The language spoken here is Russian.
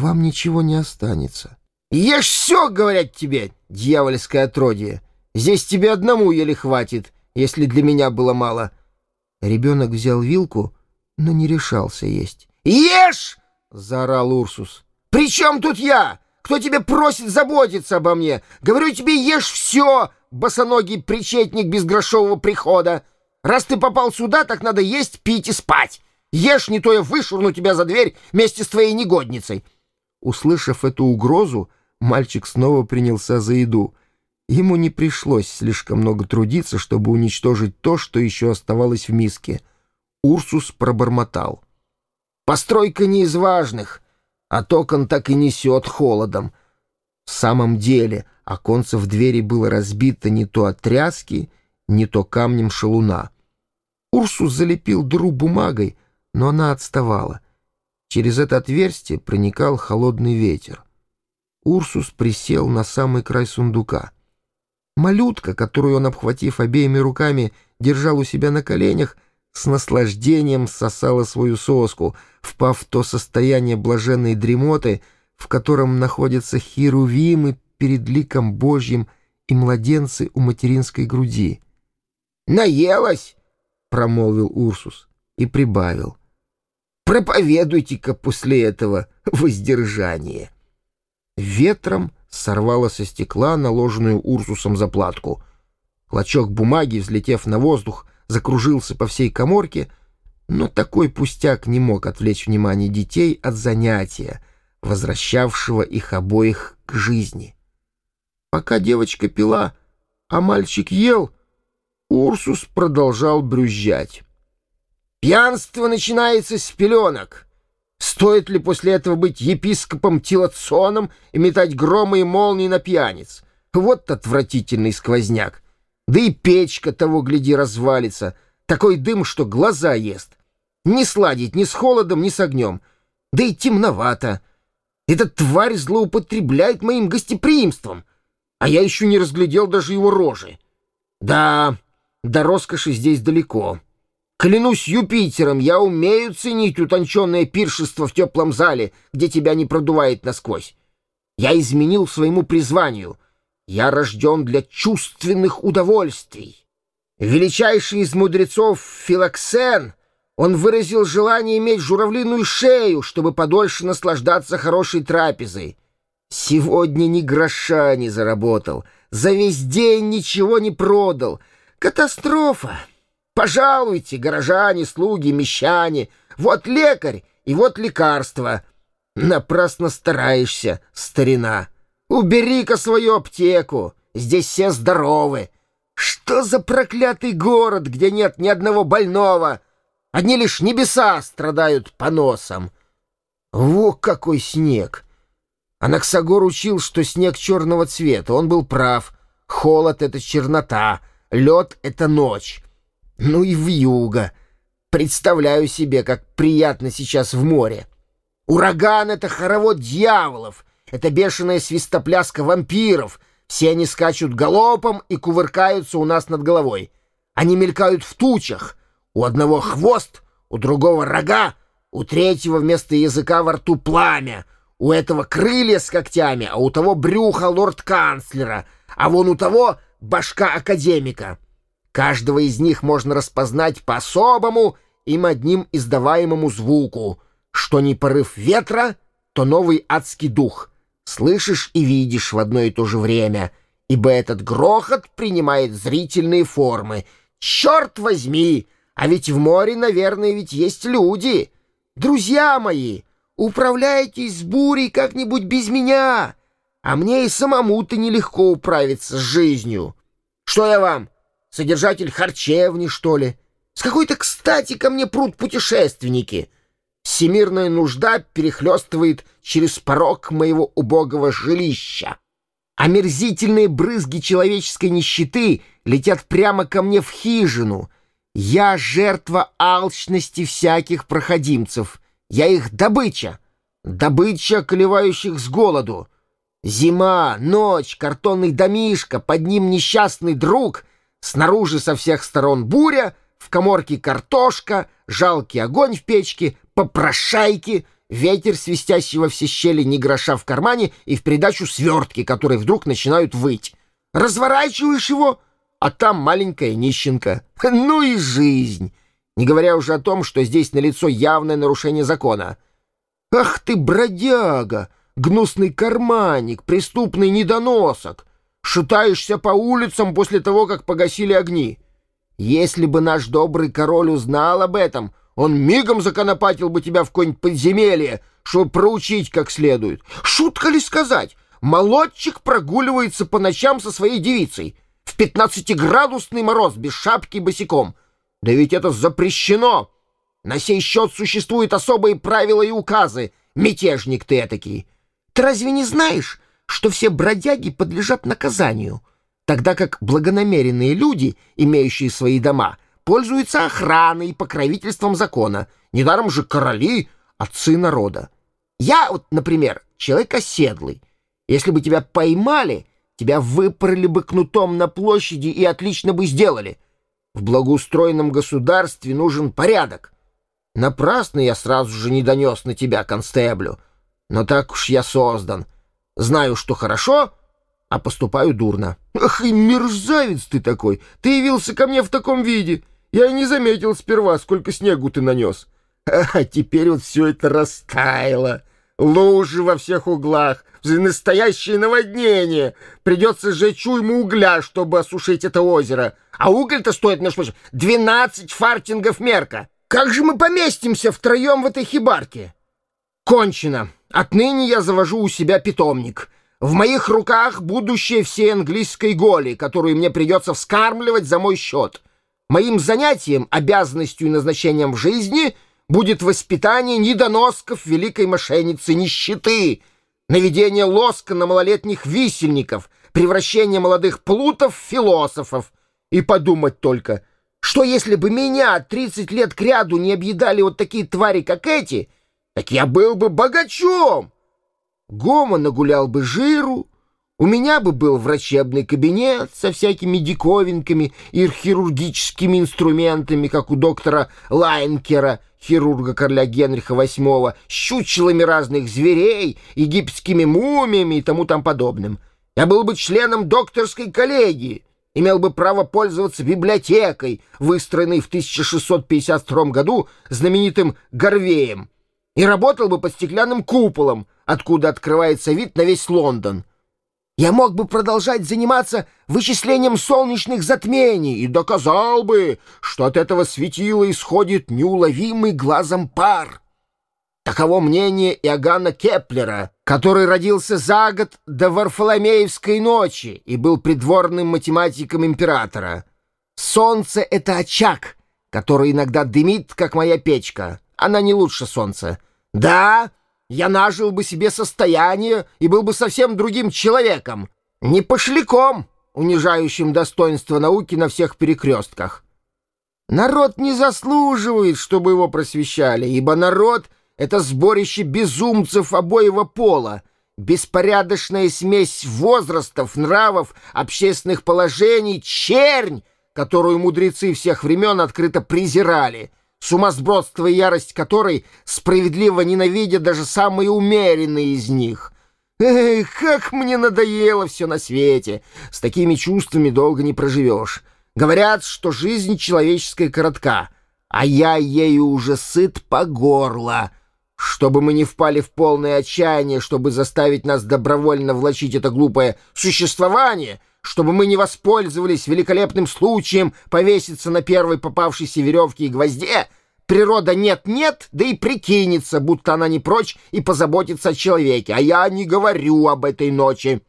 вам ничего не останется. Ешь все, говорят тебе, дьявольское отродье. Здесь тебе одному еле хватит, если для меня было мало. Ребенок взял вилку, но не решался есть. «Ешь!» — заорал Урсус. «При чем тут я? Кто тебе просит заботиться обо мне? Говорю тебе, ешь все, босоногий причетник безгрошового прихода. Раз ты попал сюда, так надо есть, пить и спать. Ешь, не то я вышвырну тебя за дверь вместе с твоей негодницей». Услышав эту угрозу, мальчик снова принялся за еду. Ему не пришлось слишком много трудиться, чтобы уничтожить то, что еще оставалось в миске. Урсус пробормотал. «Постройка не из важных, а токон так и несет холодом». В самом деле оконце в двери было разбито не то от тряски, не то камнем шалуна. Урсус залепил дыру бумагой, но она отставала. Через это отверстие проникал холодный ветер. Урсус присел на самый край сундука. Малютка, которую он, обхватив обеими руками, держал у себя на коленях, с наслаждением сосала свою соску, впав в то состояние блаженной дремоты, в котором находятся херувимы перед ликом Божьим и младенцы у материнской груди. «Наелась!» — промолвил Урсус и прибавил. «Проповедуйте-ка после этого воздержание!» Ветром сорвало со стекла наложенную Урсусом заплатку. Клочок бумаги, взлетев на воздух, закружился по всей коморке, но такой пустяк не мог отвлечь внимание детей от занятия, возвращавшего их обоих к жизни. Пока девочка пила, а мальчик ел, Урсус продолжал брюзжать. «Пьянство начинается с пеленок!» Стоит ли после этого быть епископом Тилотсоном и метать громы и молнии на пьяниц? Вот отвратительный сквозняк. Да и печка того, гляди, развалится. Такой дым, что глаза ест. Не сладить ни с холодом, ни с огнем. Да и темновато. Эта тварь злоупотребляет моим гостеприимством. А я еще не разглядел даже его рожи. Да, до роскоши здесь далеко. Клянусь Юпитером, я умею ценить утонченное пиршество в теплом зале, где тебя не продувает насквозь. Я изменил своему призванию. Я рожден для чувственных удовольствий. Величайший из мудрецов Филоксен, он выразил желание иметь журавлиную шею, чтобы подольше наслаждаться хорошей трапезой. Сегодня ни гроша не заработал, за весь день ничего не продал. Катастрофа! Пожалуйте, горожане, слуги, мещане. Вот лекарь и вот лекарство. Напрасно стараешься, старина. Убери-ка свою аптеку. Здесь все здоровы. Что за проклятый город, где нет ни одного больного? Одни лишь небеса страдают поносом. Во какой снег! Анаксагор учил, что снег черного цвета. Он был прав. Холод — это чернота, лед — это ночь. Ну и вьюга. Представляю себе, как приятно сейчас в море. Ураган — это хоровод дьяволов, это бешеная свистопляска вампиров. Все они скачут галопом и кувыркаются у нас над головой. Они мелькают в тучах. У одного хвост, у другого рога, у третьего вместо языка во рту пламя, у этого крылья с когтями, а у того брюха лорд-канцлера, а вон у того башка академика. Каждого из них можно распознать по особому, им одним издаваемому звуку. Что не порыв ветра, то новый адский дух. Слышишь и видишь в одно и то же время, ибо этот грохот принимает зрительные формы. Черт возьми! А ведь в море, наверное, ведь есть люди. Друзья мои, управляйтесь с бурей как-нибудь без меня. А мне и самому-то нелегко управиться с жизнью. Что я вам, Содержатель харчевни, что ли? С какой-то кстати ко мне прут путешественники. Всемирная нужда перехлестывает через порог моего убогого жилища. Омерзительные брызги человеческой нищеты летят прямо ко мне в хижину. Я жертва алчности всяких проходимцев. Я их добыча. Добыча, колевающих с голоду. Зима, ночь, картонный домишко, под ним несчастный друг — Снаружи со всех сторон буря, в коморке картошка, жалкий огонь в печке, попрошайки, ветер, свистящий во все щели, ни гроша в кармане, и в придачу свертки, которые вдруг начинают выть. Разворачиваешь его, а там маленькая нищенка. Ну и жизнь! Не говоря уже о том, что здесь налицо явное нарушение закона. Ах ты, бродяга! Гнусный карманник, преступный недоносок! Шатаешься по улицам после того, как погасили огни. Если бы наш добрый король узнал об этом, он мигом законопатил бы тебя в какое-нибудь подземелье, чтобы проучить как следует. Шутка ли сказать? Молодчик прогуливается по ночам со своей девицей. В пятнадцатиградусный мороз, без шапки и босиком. Да ведь это запрещено. На сей счет существуют особые правила и указы. Мятежник ты этакий. Ты разве не знаешь, что все бродяги подлежат наказанию, тогда как благонамеренные люди, имеющие свои дома, пользуются охраной и покровительством закона. Недаром же короли — отцы народа. Я вот, например, человек оседлый. Если бы тебя поймали, тебя выпороли бы кнутом на площади и отлично бы сделали. В благоустроенном государстве нужен порядок. Напрасно я сразу же не донес на тебя, констеблю. Но так уж я создан — Знаю, что хорошо, а поступаю дурно. Ах, и мерзавец ты такой! Ты явился ко мне в таком виде. Я и не заметил сперва, сколько снегу ты нанес. А теперь вот все это растаяло. Лужи во всех углах, настоящее наводнение. Придется сжечь уйму угля, чтобы осушить это озеро. А уголь-то стоит, между прочим, 12 фартингов мерка. Как же мы поместимся втроем в этой хибарке? Кончено. Отныне я завожу у себя питомник. В моих руках будущее всей английской голи, которую мне придется вскармливать за мой счет. Моим занятием, обязанностью и назначением в жизни будет воспитание недоносков великой мошенницы нищеты, наведение лоска на малолетних висельников, превращение молодых плутов в философов. И подумать только, что если бы меня 30 лет кряду не объедали вот такие твари, как эти — так я был бы богачом. Гома нагулял бы жиру, у меня бы был врачебный кабинет со всякими диковинками и хирургическими инструментами, как у доктора Лайнкера, хирурга короля Генриха VIII, с чучелами разных зверей, египетскими мумиями и тому там подобным. Я был бы членом докторской коллегии, имел бы право пользоваться библиотекой, выстроенной в 1652 году знаменитым Горвеем, и работал бы под стеклянным куполом, откуда открывается вид на весь Лондон. Я мог бы продолжать заниматься вычислением солнечных затмений и доказал бы, что от этого светила исходит неуловимый глазом пар. Таково мнение Иоганна Кеплера, который родился за год до Варфоломеевской ночи и был придворным математиком императора. Солнце — это очаг, который иногда дымит, как моя печка она не лучше солнца. Да, я нажил бы себе состояние и был бы совсем другим человеком, не пошляком, унижающим достоинство науки на всех перекрестках. Народ не заслуживает, чтобы его просвещали, ибо народ — это сборище безумцев обоего пола, беспорядочная смесь возрастов, нравов, общественных положений, чернь, которую мудрецы всех времен открыто презирали — сумасбродство и ярость которой справедливо ненавидят даже самые умеренные из них. Эх, как мне надоело все на свете! С такими чувствами долго не проживешь. Говорят, что жизнь человеческая коротка, а я ею уже сыт по горло. Чтобы мы не впали в полное отчаяние, чтобы заставить нас добровольно влачить это глупое существование — чтобы мы не воспользовались великолепным случаем повеситься на первой попавшейся веревке и гвозде, природа нет-нет, да и прикинется, будто она не прочь и позаботится о человеке. А я не говорю об этой ночи.